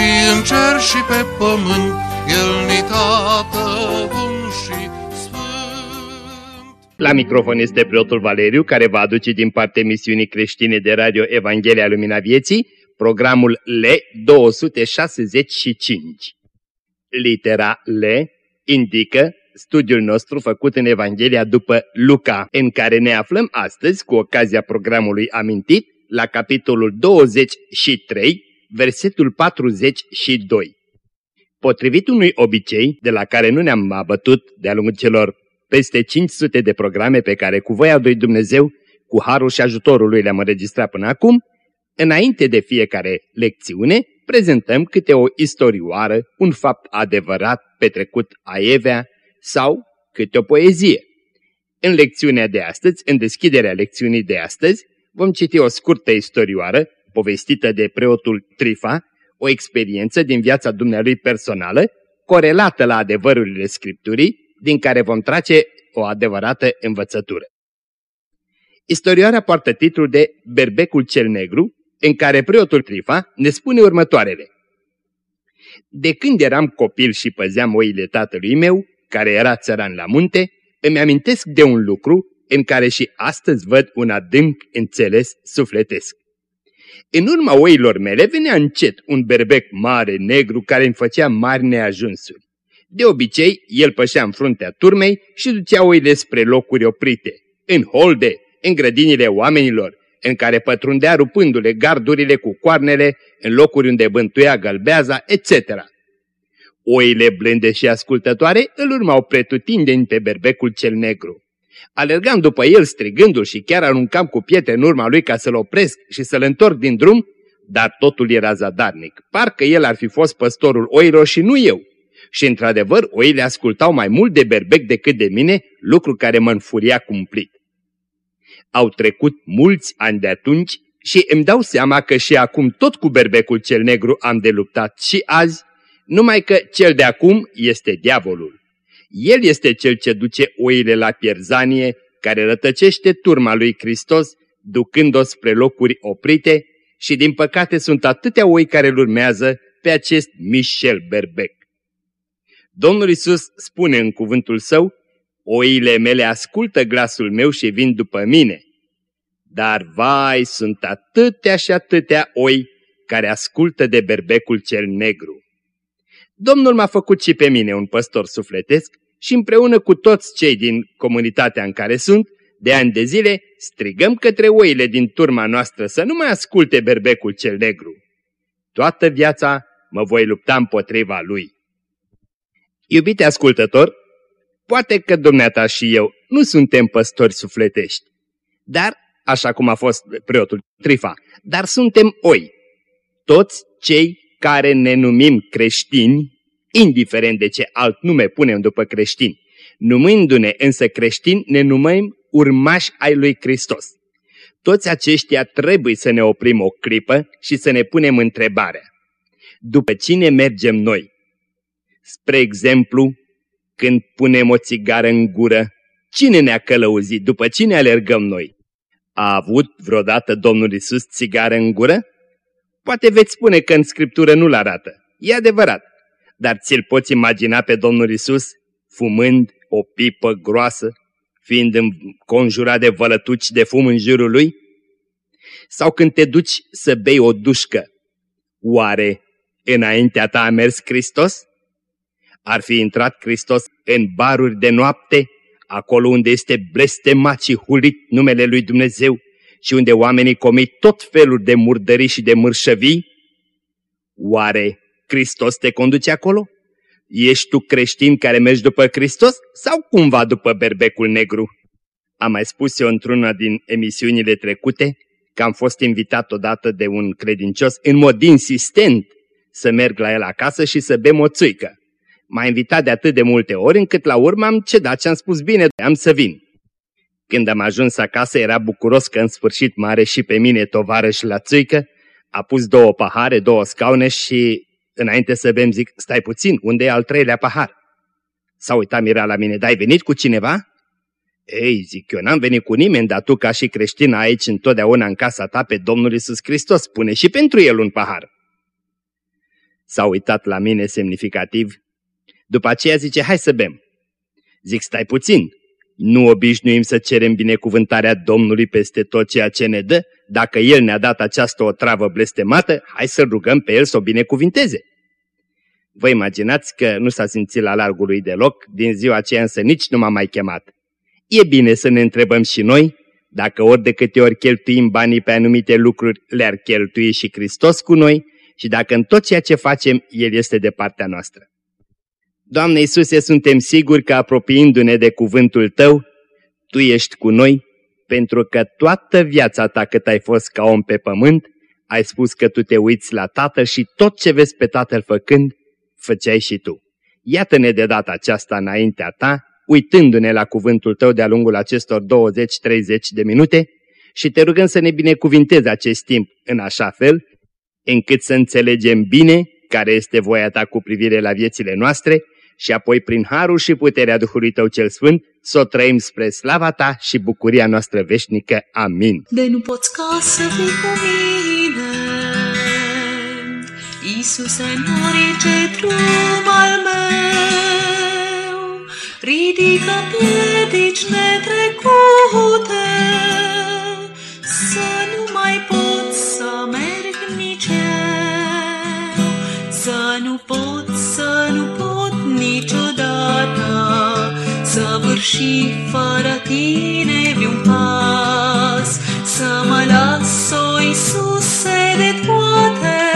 și în cer și pe pământ, El ni tată bun și sfânt. La microfon este preotul Valeriu, care va aduce din partea emisiunii creștine de radio Evanghelia Lumina Vieții, programul L265. Litera L indică studiul nostru făcut în Evanghelia după Luca, în care ne aflăm astăzi, cu ocazia programului amintit, la capitolul 23, versetul 42. Potrivit unui obicei, de la care nu ne-am abătut de-a lungul celor peste 500 de programe pe care cu voia lui Dumnezeu, cu harul și ajutorul lui le-am înregistrat până acum, înainte de fiecare lecțiune, prezentăm câte o istorioară, un fapt adevărat petrecut aievea sau câte o poezie. În lecțiunea de astăzi, în deschiderea lecțiunii de astăzi, vom citi o scurtă istorioară, povestită de preotul Trifa, o experiență din viața dumnealui personală, corelată la adevărurile Scripturii, din care vom trage o adevărată învățătură. Istorioarea poartă titlul de Berbecul cel Negru, în care preotul Trifa ne spune următoarele. De când eram copil și păzeam oile tatălui meu, care era țăran la munte, îmi amintesc de un lucru în care și astăzi văd un adânc înțeles sufletesc. În urma oilor mele venea încet un berbec mare, negru, care îmi făcea mari neajunsuri. De obicei, el pășea în fruntea turmei și ducea oile spre locuri oprite, în holde, în grădinile oamenilor, în care pătrundea rupându-le gardurile cu coarnele în locuri unde bântuia gălbeaza, etc. Oile blânde și ascultătoare îl urmau pretutindeni pe berbecul cel negru. Alergam după el strigându-l și chiar aruncam cu pietre în urma lui ca să-l opresc și să-l întorc din drum, dar totul era zadarnic. Parcă el ar fi fost păstorul oilor și nu eu. Și într-adevăr, oile ascultau mai mult de berbec decât de mine, lucru care mă înfuria cumplit. Au trecut mulți ani de atunci și îmi dau seama că și acum tot cu berbecul cel negru am de luptat și azi, numai că cel de acum este diavolul. El este cel ce duce oile la pierzanie, care rătăcește turma lui Hristos, ducând-o spre locuri oprite și din păcate sunt atâtea oi care îl urmează pe acest Michel Berbec. Domnul Isus spune în cuvântul său, Oile mele ascultă glasul meu și vin după mine. Dar vai, sunt atâtea și atâtea oi care ascultă de berbecul cel negru. Domnul m-a făcut și pe mine un păstor sufletesc și împreună cu toți cei din comunitatea în care sunt, de ani de zile, strigăm către oile din turma noastră să nu mai asculte berbecul cel negru. Toată viața mă voi lupta împotriva lui. Iubite ascultător, Poate că dumneata și eu nu suntem păstori sufletești, dar, așa cum a fost preotul Trifa, dar suntem oi. Toți cei care ne numim creștini, indiferent de ce alt nume punem după creștini, numându-ne însă creștini, ne numim urmași ai lui Hristos. Toți aceștia trebuie să ne oprim o clipă și să ne punem întrebarea. După cine mergem noi? Spre exemplu, când punem o țigară în gură, cine ne-a călăuzit? După cine alergăm noi? A avut vreodată Domnul Isus țigară în gură? Poate veți spune că în Scriptură nu-l arată. E adevărat. Dar ți-l poți imagina pe Domnul Isus fumând o pipă groasă, fiind conjurat de vălătuci de fum în jurul lui? Sau când te duci să bei o dușcă, oare înaintea ta a mers Hristos? ar fi intrat Hristos în baruri de noapte, acolo unde este blestemat și hulit numele lui Dumnezeu și unde oamenii comit tot felul de murdării și de mărșăvii? Oare Hristos te conduce acolo? Ești tu creștin care mergi după Hristos sau cumva după berbecul negru? Am mai spus eu într-una din emisiunile trecute că am fost invitat odată de un credincios în mod insistent să merg la el acasă și să bem o țuică. M-a invitat de atât de multe ori încât la urmă am cedat și am spus bine, am să vin. Când am ajuns acasă era bucuros că în sfârșit mare și pe mine tovarăș la țuică, a pus două pahare, două scaune și înainte să bem zic, stai puțin, unde e al treilea pahar? S-a uitat Mira la mine, dai venit cu cineva? Ei, zic, eu n-am venit cu nimeni, dar tu ca și creștin aici întotdeauna în casa ta pe Domnul Isus Hristos, spune și pentru el un pahar. S-a uitat la mine semnificativ. După aceea zice, hai să bem. Zic, stai puțin, nu obișnuim să cerem binecuvântarea Domnului peste tot ceea ce ne dă? Dacă El ne-a dat această otravă blestemată, hai să rugăm pe El să o binecuvinteze. Vă imaginați că nu s-a simțit la largul lui deloc, din ziua aceea însă nici nu m-a mai chemat. E bine să ne întrebăm și noi dacă ori de câte ori cheltuim banii pe anumite lucruri, le-ar cheltui și Hristos cu noi și dacă în tot ceea ce facem, El este de partea noastră. Doamne Iisuse, suntem siguri că apropiindu-ne de cuvântul Tău, Tu ești cu noi, pentru că toată viața Ta cât ai fost ca om pe pământ, ai spus că Tu te uiți la Tatăl și tot ce vezi pe Tatăl făcând, făceai și Tu. Iată-ne de data aceasta înaintea Ta, uitându-ne la cuvântul Tău de-a lungul acestor 20-30 de minute și te rugăm să ne binecuvintezi acest timp în așa fel, încât să înțelegem bine care este voia Ta cu privire la viețile noastre și apoi prin harul și puterea Duhului Tău cel Sfânt să o trăim spre slava Ta și bucuria noastră veșnică. Amin. De nu poți ca să fii cu mine, Iisuse, norice drum al meu, ridică piedici netrecute, să nu mai pot să merg nici eu, să nu pot, să nu pot niciodată, săvârși fără tine un pas, să mă las, o Iisuse, de toate,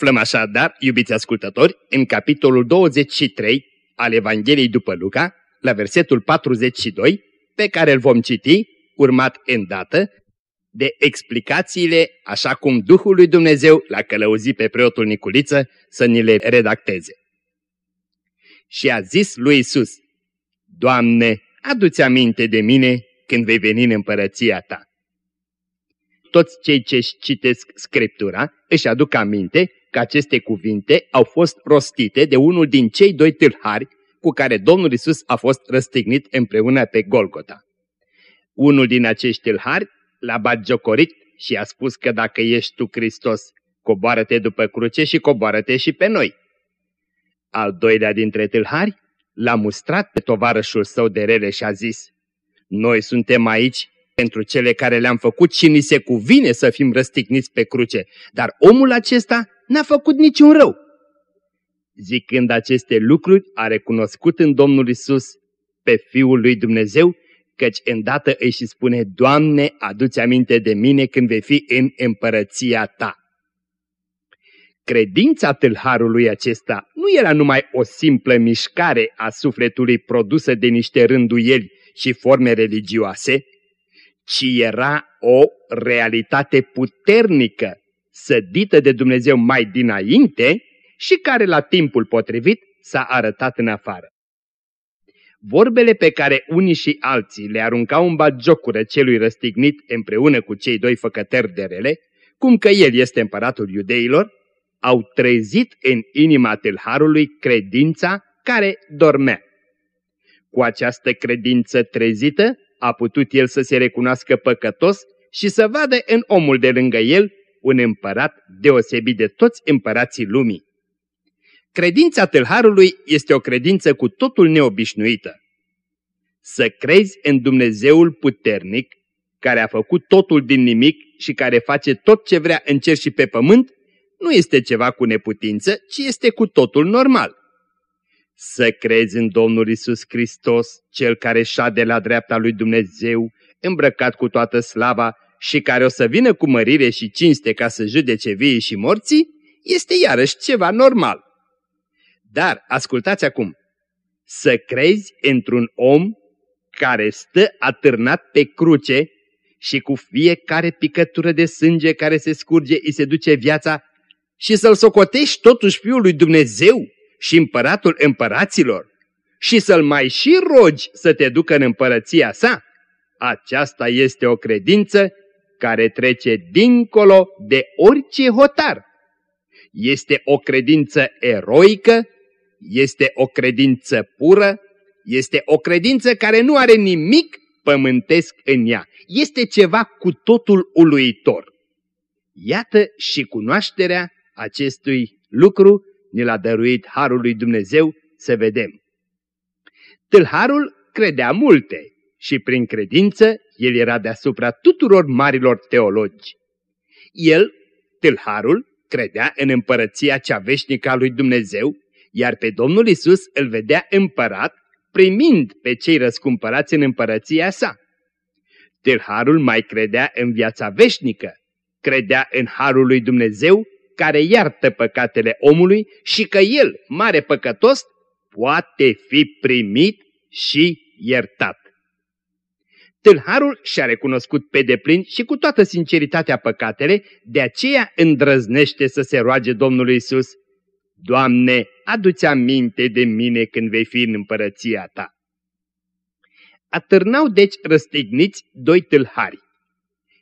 aflăm așadar, iubiți ascultători, în capitolul 23 al Evangheliei după Luca, la versetul 42, pe care îl vom citi, urmat îndată, de explicațiile așa cum Duhul lui Dumnezeu l-a călăuzit pe preotul Niculiță să ni le redacteze. Și a zis lui Isus, Doamne, adu-ți aminte de mine când vei veni în împărăția Ta. Toți cei ce citesc Scriptura își aduc aminte că aceste cuvinte au fost rostite de unul din cei doi tâlhari cu care Domnul Isus a fost răstignit împreună pe Golgota. Unul din acești tâlhari l-a bagiocorit și a spus că dacă ești tu Hristos, coboară-te după cruce și coboară-te și pe noi. Al doilea dintre tâlhari l-a mustrat pe tovarășul său de rele și a zis, Noi suntem aici pentru cele care le-am făcut și ni se cuvine să fim răstigniți pe cruce, dar omul acesta n-a făcut niciun rău. Zicând aceste lucruri, a recunoscut în Domnul Isus pe Fiul lui Dumnezeu, căci îndată îi și spune, Doamne, aduți aminte de mine când vei fi în împărăția Ta. Credința tâlharului acesta nu era numai o simplă mișcare a sufletului produsă de niște rânduieli și forme religioase, ci era o realitate puternică, sădită de Dumnezeu mai dinainte și care la timpul potrivit s-a arătat în afară. Vorbele pe care unii și alții le aruncau în bagiocură celui răstignit împreună cu cei doi făcăteri de rele, cum că el este împăratul iudeilor, au trezit în inima tâlharului credința care dormea. Cu această credință trezită a putut el să se recunoască păcătos și să vadă în omul de lângă el un împărat deosebit de toți împărații lumii. Credința tâlharului este o credință cu totul neobișnuită. Să crezi în Dumnezeul puternic, care a făcut totul din nimic și care face tot ce vrea în cer și pe pământ, nu este ceva cu neputință, ci este cu totul normal. să crezi în Domnul Isus Hristos, Cel care șade la dreapta lui Dumnezeu, îmbrăcat cu toată slava și care o să vină cu mărire și cinste ca să judece vii și morții, este iarăși ceva normal. Dar, ascultați acum, să crezi într-un om care stă atârnat pe cruce și cu fiecare picătură de sânge care se scurge îi se duce viața și să-l socotești totuși Fiul lui Dumnezeu și împăratul împăraților și să-l mai și rogi să te ducă în împărăția sa, aceasta este o credință care trece dincolo de orice hotar. Este o credință eroică, este o credință pură, este o credință care nu are nimic pământesc în ea. Este ceva cu totul uluitor. Iată și cunoașterea acestui lucru ne l-a dăruit Harul lui Dumnezeu să vedem. Tâlharul credea multe și prin credință el era deasupra tuturor marilor teologi. El, tâlharul, credea în împărăția cea veșnică a lui Dumnezeu, iar pe Domnul Isus îl vedea împărat, primind pe cei răscumpărați în împărăția sa. Tâlharul mai credea în viața veșnică, credea în Harul lui Dumnezeu care iartă păcatele omului și că el, mare păcătos, poate fi primit și iertat. Tâlharul și-a recunoscut pe deplin și cu toată sinceritatea păcatele, de aceea îndrăznește să se roage Domnului Isus. Doamne, adu-ți aminte de mine când vei fi în împărăția ta. Atârnau deci răstigniți doi tâlhari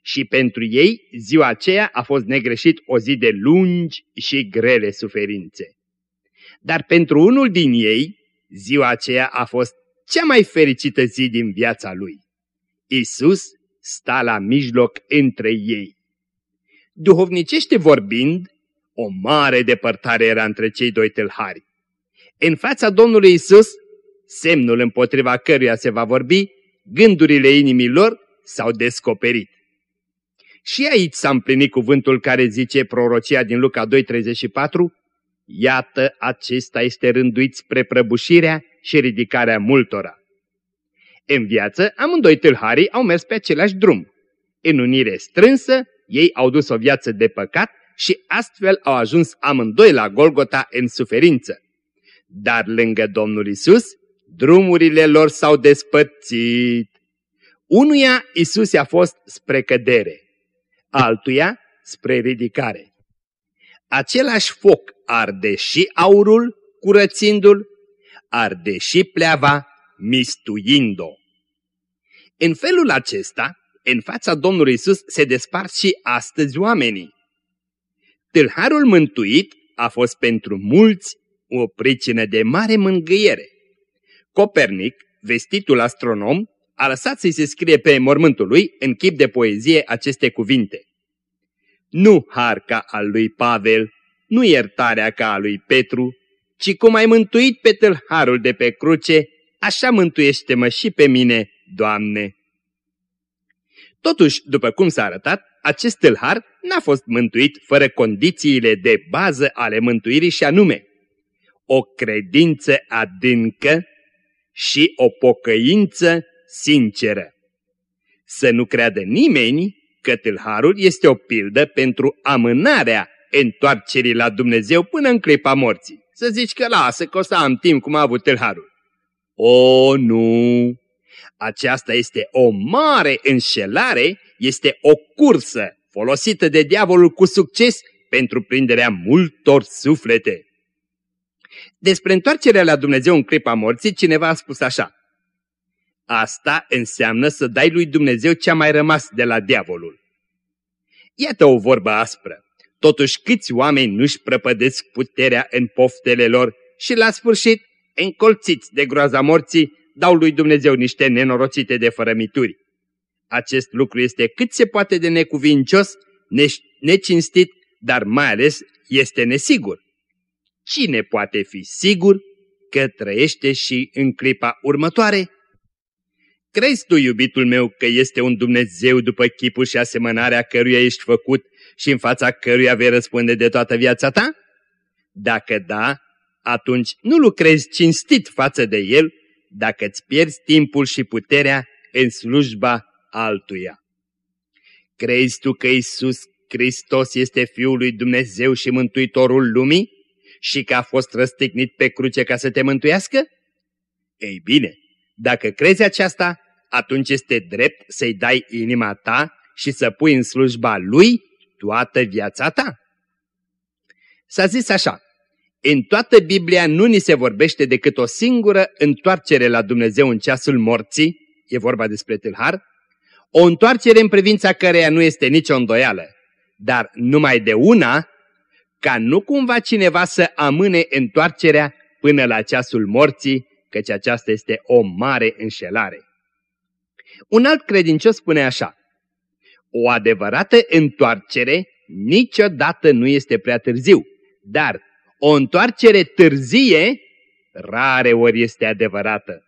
și pentru ei ziua aceea a fost negreșit o zi de lungi și grele suferințe. Dar pentru unul din ei, ziua aceea a fost cea mai fericită zi din viața lui. Isus sta la mijloc între ei. Duhovnicește vorbind, o mare depărtare era între cei doi tâlhari. În fața Domnului Isus, semnul împotriva căruia se va vorbi, gândurile inimii lor s-au descoperit. Și aici s-a împlinit cuvântul care zice prorocia din Luca 2.34, Iată, acesta este rânduit spre prăbușirea și ridicarea multora. În viață, amândoi tâlharii au mers pe același drum. În unire strânsă, ei au dus o viață de păcat și astfel au ajuns amândoi la Golgota în suferință. Dar lângă Domnul Isus, drumurile lor s-au despărțit. Unuia Isus a fost spre cădere, altuia spre ridicare. Același foc arde și aurul, curățindu-l, arde și pleava, mistuind-o. În felul acesta, în fața Domnului Isus se despart și astăzi oamenii. Tâlharul mântuit a fost pentru mulți o pricină de mare mângâiere. Copernic, vestitul astronom, a lăsat să-i se scrie pe mormântul lui, în chip de poezie, aceste cuvinte. Nu harca al lui Pavel, nu iertarea ca a lui Petru, ci cum ai mântuit pe tâlharul de pe cruce, așa mântuiește-mă și pe mine, Doamne. Totuși, după cum s-a arătat, acest tâlhar n-a fost mântuit fără condițiile de bază ale mântuirii și anume o credință adâncă și o pocăință sinceră. Să nu creadă nimeni că tâlharul este o pildă pentru amânarea întoarcerii la Dumnezeu până în clipa morții. Să zici că lasă, că o să am timp cum a avut tâlharul. O, nu! Aceasta este o mare înșelare, este o cursă folosită de diavolul cu succes pentru prinderea multor suflete. Despre întoarcerea la Dumnezeu în clipa morții, cineva a spus așa. Asta înseamnă să dai lui Dumnezeu ce a mai rămas de la diavolul. Iată o vorbă aspră. Totuși câți oameni nu-și prăpădesc puterea în poftele lor și la sfârșit, încolțiți de groaza morții, dau lui Dumnezeu niște nenorocite de fărămituri. Acest lucru este cât se poate de necuvincios, necinstit, dar mai ales este nesigur. Cine poate fi sigur că trăiește și în clipa următoare? Crezi tu, iubitul meu, că este un Dumnezeu după chipul și asemănarea căruia ești făcut și în fața căruia vei răspunde de toată viața ta? Dacă da, atunci nu lucrezi cinstit față de El dacă îți pierzi timpul și puterea în slujba altuia. Crezi tu că Isus Hristos este Fiul lui Dumnezeu și Mântuitorul lumii și că a fost răstignit pe cruce ca să te mântuiască? Ei bine, dacă crezi aceasta, atunci este drept să-i dai inima ta și să pui în slujba Lui toată viața ta. S-a zis așa, în toată Biblia nu ni se vorbește decât o singură întoarcere la Dumnezeu în ceasul morții, e vorba despre tâlhar, o întoarcere în privința căreia nu este nicio îndoială, dar numai de una, ca nu cumva cineva să amâne întoarcerea până la ceasul morții, căci aceasta este o mare înșelare. Un alt credincios spune așa, o adevărată întoarcere niciodată nu este prea târziu, dar o întoarcere târzie rare ori este adevărată.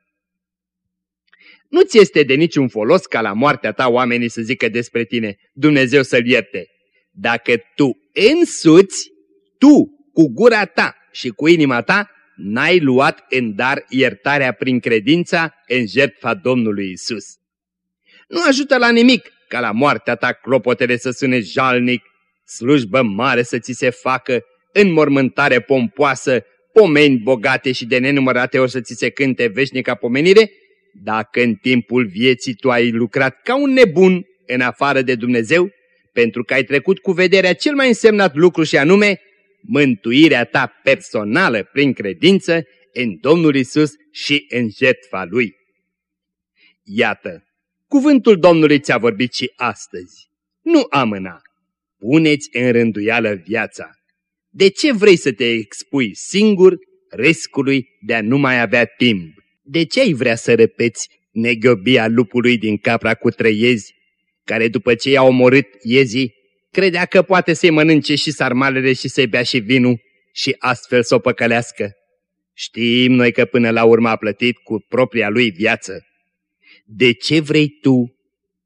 Nu ți este de niciun folos ca la moartea ta oamenii să zică despre tine, Dumnezeu să-l ierte. Dacă tu însuți, tu, cu gura ta și cu inima ta, n-ai luat în dar iertarea prin credința în jertfa Domnului Isus. Nu ajută la nimic ca la moartea ta clopotele să sune jalnic, slujbă mare să ți se facă, înmormântare pompoasă, pomeni bogate și de nenumărate ori să ți se cânte veșnica pomenire, dacă în timpul vieții tu ai lucrat ca un nebun în afară de Dumnezeu, pentru că ai trecut cu vederea cel mai însemnat lucru și anume mântuirea ta personală prin credință în Domnul Isus și în jertfa Lui. Iată, cuvântul Domnului ți-a vorbit și astăzi. Nu amâna, puneți în rânduială viața. De ce vrei să te expui singur riscului de a nu mai avea timp? De ce ai vrea să repeți neghiobia lupului din capra cu trei iezi, care după ce i-a omorât iezii, credea că poate să-i mănânce și sarmalele și să-i bea și vinul și astfel să o păcălească? Știm noi că până la urmă a plătit cu propria lui viață. De ce vrei tu,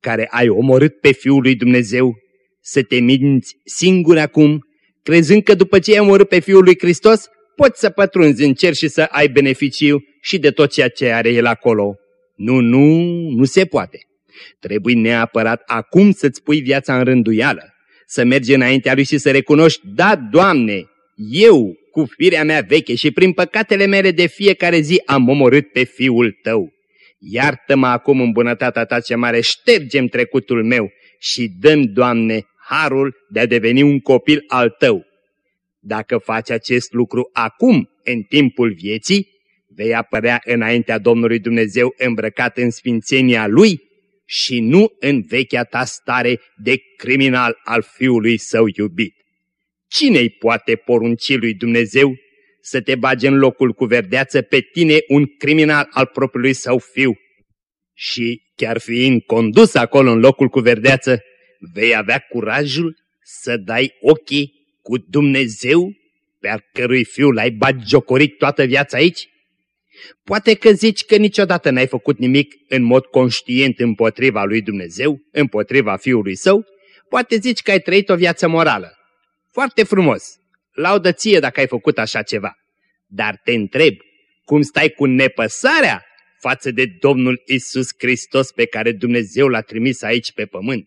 care ai omorât pe Fiul lui Dumnezeu, să te minți singur acum, crezând că după ce ai omorât pe Fiul lui Hristos, poți să pătrunzi în cer și să ai beneficiu și de tot ceea ce are El acolo. Nu, nu, nu se poate. Trebuie neapărat acum să-ți pui viața în rânduială, să mergi înaintea Lui și să recunoști, da, Doamne, eu, cu firea mea veche și prin păcatele mele de fiecare zi am omorât pe Fiul Tău. Iartă-mă acum în bunătatea Ta ce mare, ștergem trecutul meu și dăm, Doamne, harul de a deveni un copil al Tău. Dacă faci acest lucru acum, în timpul vieții, vei apărea înaintea Domnului Dumnezeu îmbrăcat în sfințenia Lui și nu în vechea ta stare de criminal al Fiului Său iubit. Cine-i poate porunci lui Dumnezeu să te bage în locul cu verdeață pe tine un criminal al propriului său fiu? Și chiar fiind condus acolo în locul cu verdeață, vei avea curajul să dai ochii cu Dumnezeu pe al cărui fiu l-ai bagiocorit toată viața aici? Poate că zici că niciodată n-ai făcut nimic în mod conștient împotriva lui Dumnezeu, împotriva fiului său, poate zici că ai trăit o viață morală. Foarte frumos, laudă ție dacă ai făcut așa ceva. Dar te întreb, cum stai cu nepăsarea față de Domnul Isus Hristos pe care Dumnezeu l-a trimis aici pe pământ?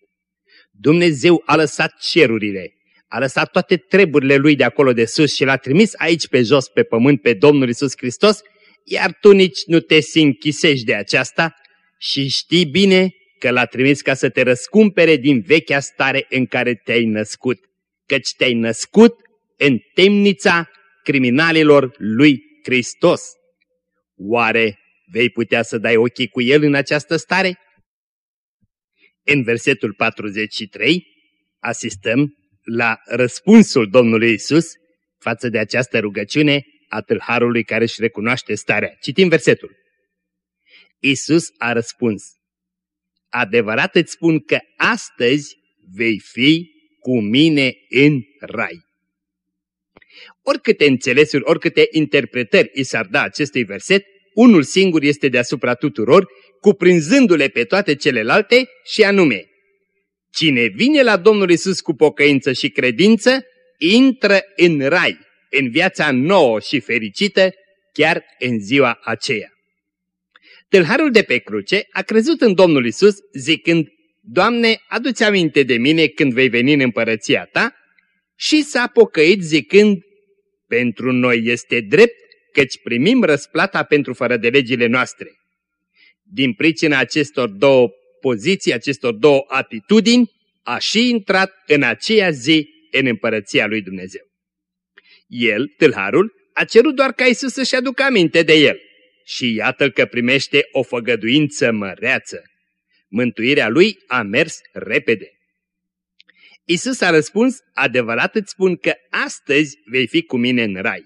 Dumnezeu a lăsat cerurile, a lăsat toate treburile lui de acolo de sus și l-a trimis aici pe jos pe pământ pe Domnul Isus Hristos, iar tu nici nu te închisești de aceasta și știi bine că l-a trimis ca să te răscumpere din vechea stare în care te-ai născut, căci te-ai născut în temnița criminalilor lui Hristos. Oare vei putea să dai ochii cu el în această stare? În versetul 43 asistăm la răspunsul Domnului Isus față de această rugăciune a tâlharului care își recunoaște starea. Citim versetul. Isus a răspuns, Adevărat îți spun că astăzi vei fi cu mine în rai. Oricâte înțelesuri, oricâte interpretări i s-ar da acestui verset, unul singur este deasupra tuturor, cuprinzându-le pe toate celelalte și anume, Cine vine la Domnul Isus cu pocăință și credință, intră în rai. în viața nouă și fericită chiar în ziua aceea. Tâlharul de pe cruce a crezut în Domnul Isus zicând, Doamne, adu-ți aminte de mine când vei veni în împărăția ta și s-a pocăit zicând, pentru noi este drept căci primim răsplata pentru fără de legile noastre. Din pricina acestor două poziții, acestor două atitudini, a și intrat în aceea zi în împărăția lui Dumnezeu. El, tâlharul, a cerut doar ca Isus să-și aducă aminte de el. Și iată că primește o făgăduință măreață. Mântuirea lui a mers repede. Isus a răspuns, adevărat îți spun că astăzi vei fi cu mine în rai.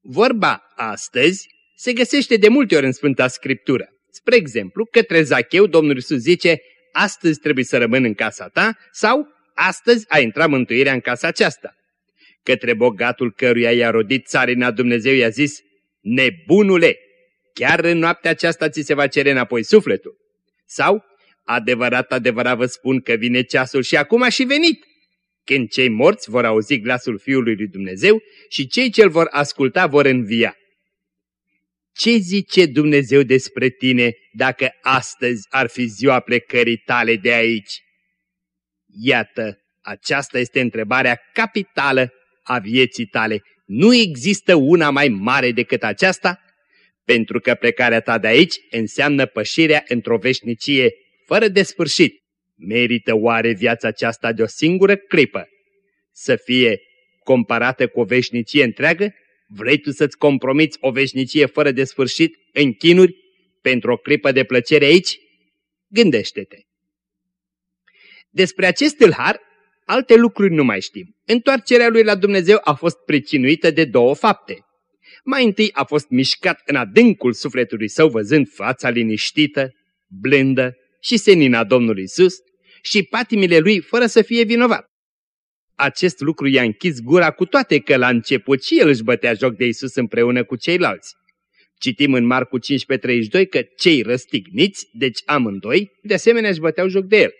Vorba astăzi se găsește de multe ori în Sfânta Scriptură. Spre exemplu, către Zacheu, Domnul Iisus zice, astăzi trebuie să rămân în casa ta sau astăzi a intrat mântuirea în casa aceasta. Către bogatul căruia i-a rodit țarina Dumnezeu i-a zis, nebunule, chiar în noaptea aceasta ți se va cere înapoi sufletul. Sau, adevărat, adevărat vă spun că vine ceasul și acum a și venit, când cei morți vor auzi glasul Fiului lui Dumnezeu și cei ce-L vor asculta vor învia. Ce zice Dumnezeu despre tine dacă astăzi ar fi ziua plecării tale de aici? Iată, aceasta este întrebarea capitală a vieții tale. Nu există una mai mare decât aceasta, pentru că plecarea ta de aici înseamnă pășirea într-o veșnicie fără de sfârșit. Merită oare viața aceasta de o singură clipă să fie comparată cu o veșnicie întreagă? Vrei tu să-ți compromiți o veșnicie fără de sfârșit în chinuri pentru o clipă de plăcere aici? Gândește-te! Despre acest tâlhar, alte lucruri nu mai știm. Întoarcerea lui la Dumnezeu a fost pricinuită de două fapte. Mai întâi a fost mișcat în adâncul sufletului său văzând fața liniștită, blândă și senina Domnului Isus și patimile lui fără să fie vinovat. Acest lucru i-a închis gura cu toate că la început și el își bătea joc de Isus împreună cu ceilalți. Citim în Marcu 15:32 că cei răstigniți, deci amândoi, de asemenea își băteau joc de el.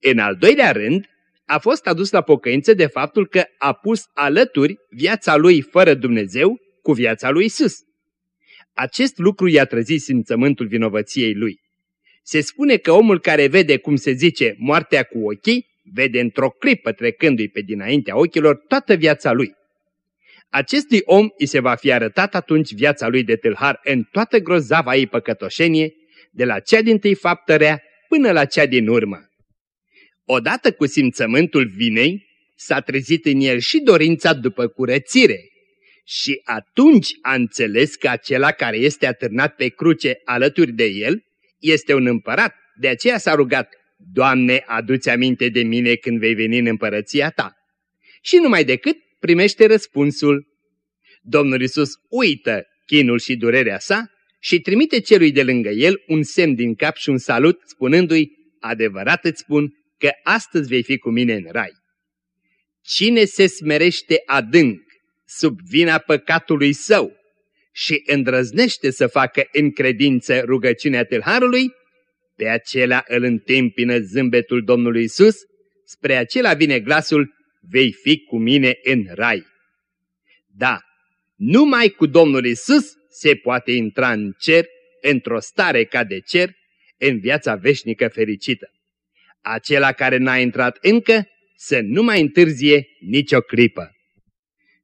În al doilea rând, a fost adus la pocăință de faptul că a pus alături viața lui fără Dumnezeu cu viața lui Isus. Acest lucru i-a trezit simțământul vinovăției lui. Se spune că omul care vede, cum se zice, moartea cu ochii, vede într-o clipă trecându-i pe dinaintea ochilor toată viața lui. Acestui om îi se va fi arătat atunci viața lui de tâlhar în toată grozava ei păcătoșenie, de la cea din tâi faptă rea până la cea din urmă. Odată cu simțământul vinei, s-a trezit în el și dorința după curățire. Și atunci a înțeles că acela care este atârnat pe cruce alături de el este un împărat, de aceea s-a rugat, Doamne, aduți aminte de mine când vei veni în împărăția ta. Și numai decât primește răspunsul. Domnul Isus uită chinul și durerea sa și trimite celui de lângă el un semn din cap și un salut, spunându-i, adevărat îți spun că astăzi vei fi cu mine în rai. Cine se smerește adânc sub vina păcatului său și îndrăznește să facă în credință rugăciunea tâlharului, pe acela îl întâmpină zâmbetul Domnului Isus, spre acela vine glasul, vei fi cu mine în rai. Da, numai cu Domnul Isus se poate intra în cer, într-o stare ca de cer, în viața veșnică fericită. Acela care n-a intrat încă, să nu mai întârzie nicio clipă.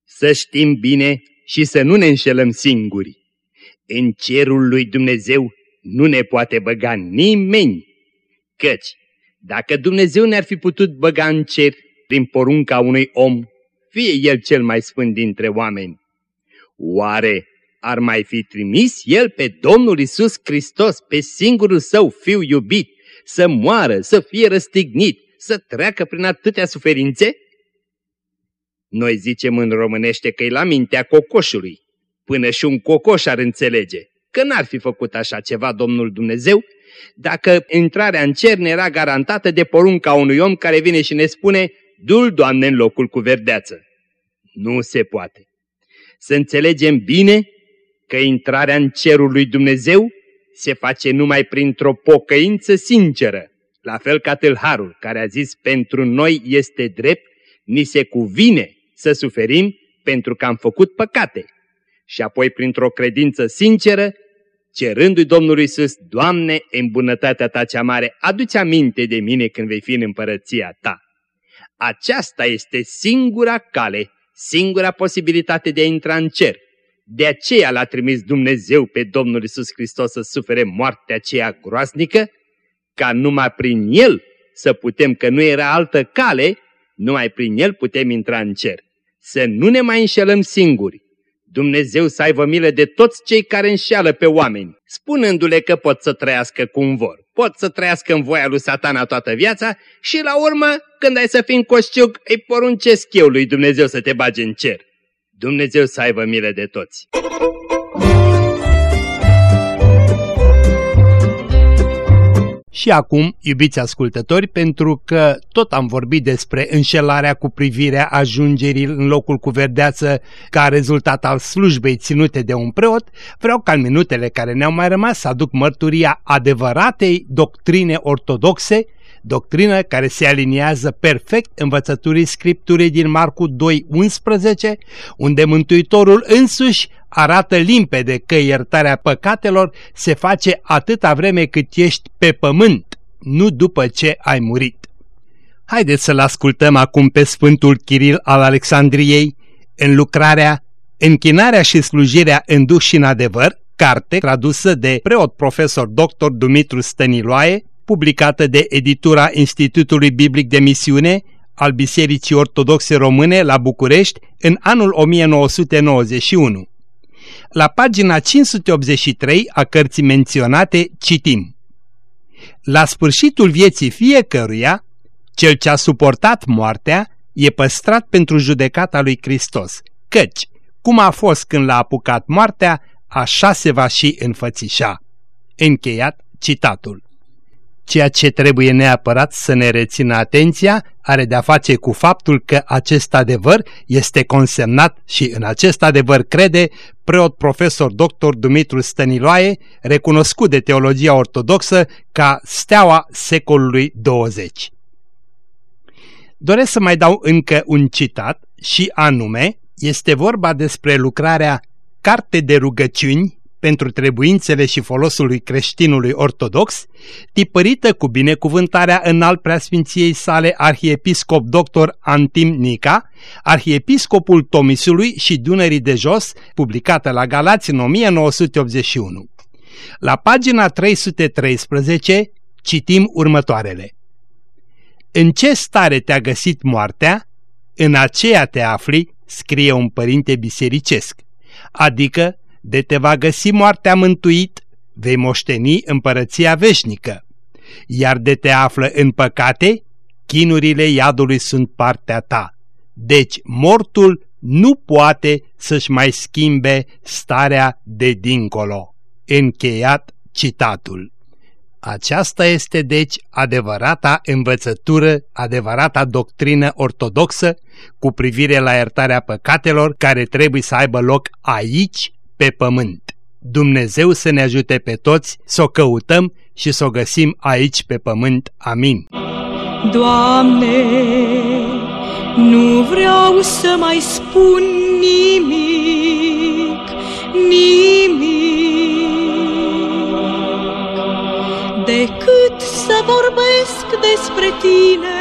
Să știm bine și să nu ne înșelăm singuri. În cerul lui Dumnezeu nu ne poate băga nimeni, căci dacă Dumnezeu ne-ar fi putut băga în cer prin porunca unui om, fie el cel mai sfânt dintre oameni, oare ar mai fi trimis el pe Domnul Isus Hristos, pe singurul său fiu iubit, să moară, să fie răstignit, să treacă prin atâtea suferințe? Noi zicem în românește că e la mintea cocoșului. Până și un cocoș ar înțelege că n-ar fi făcut așa ceva Domnul Dumnezeu dacă intrarea în cer ne era garantată de porunca unui om care vine și ne spune du Doamne, în locul cu verdeață. Nu se poate. Să înțelegem bine că intrarea în cerul lui Dumnezeu se face numai printr-o pocăință sinceră, la fel ca tâlharul care a zis pentru noi este drept, ni se cuvine să suferim pentru că am făcut păcate. Și apoi, printr-o credință sinceră, cerându-i Domnului Iisus, Doamne, în bunătatea Ta cea mare, aduți aminte de mine când vei fi în împărăția Ta. Aceasta este singura cale, singura posibilitate de a intra în cer. De aceea l-a trimis Dumnezeu pe Domnul Isus Hristos să sufere moartea aceea groaznică, ca numai prin El să putem, că nu era altă cale, numai prin El putem intra în cer. Să nu ne mai înșelăm singuri. Dumnezeu să aibă milă de toți cei care înșeală pe oameni, spunându-le că pot să trăiască cum vor. Pot să trăiască în voia lui satana toată viața și la urmă, când ai să fii în coșciuc, îi poruncesc eu lui Dumnezeu să te bage în cer. Dumnezeu să aibă milă de toți. Și acum, iubiți ascultători, pentru că tot am vorbit despre înșelarea cu privirea ajungerii în locul cu verdeață ca rezultat al slujbei ținute de un preot, vreau ca în minutele care ne-au mai rămas să aduc mărturia adevăratei doctrine ortodoxe doctrină care se aliniază perfect învățăturii Scripturii din Marcu 2.11, unde Mântuitorul însuși arată limpede că iertarea păcatelor se face atâta vreme cât ești pe pământ, nu după ce ai murit. Haideți să-l ascultăm acum pe Sfântul Chiril al Alexandriei în lucrarea Închinarea și slujirea în duh și în adevăr, carte tradusă de preot profesor dr. Dumitru Stăniloae, publicată de editura Institutului Biblic de Misiune al Bisericii Ortodoxe Române la București în anul 1991. La pagina 583 a cărții menționate citim La sfârșitul vieții fiecăruia, cel ce a suportat moartea e păstrat pentru judecata lui Hristos, căci, cum a fost când l-a apucat moartea, așa se va și înfățișa. Încheiat citatul. Ceea ce trebuie neapărat să ne rețină atenția are de-a face cu faptul că acest adevăr este consemnat și în acest adevăr crede preot profesor dr. Dumitru Stăniloae, recunoscut de teologia ortodoxă ca steaua secolului 20. Doresc să mai dau încă un citat și anume este vorba despre lucrarea Carte de rugăciuni pentru trebuințele și folosul lui creștinului ortodox, tipărită cu binecuvântarea înalt preasfinției sale arhiepiscop dr. Antim Nica, arhiepiscopul Tomisului și Dunării de Jos, publicată la Galați în 1981. La pagina 313 citim următoarele. În ce stare te-a găsit moartea? În aceea te afli, scrie un părinte bisericesc, adică de te va găsi moartea mântuit, vei moșteni împărăția veșnică. Iar de te află în păcate, chinurile iadului sunt partea ta. Deci mortul nu poate să-și mai schimbe starea de dincolo. Încheiat citatul. Aceasta este deci adevărata învățătură, adevărata doctrină ortodoxă cu privire la iertarea păcatelor care trebuie să aibă loc aici pe pământ. Dumnezeu să ne ajute pe toți să o căutăm și să o găsim aici pe pământ. Amin. Doamne, nu vreau să mai spun nimic, nimic, decât să vorbesc despre Tine,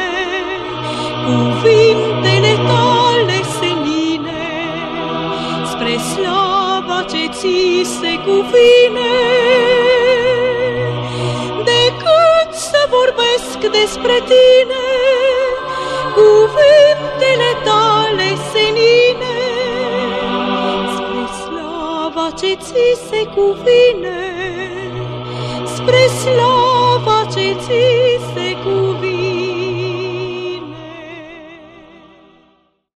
cuvintele Tale senine, spre slavă ce ți se cuvine, decât să vorbesc despre tine, cuvintele tale senine, spre slava ce ți se cuvine, spre slava ce ți se cuvine.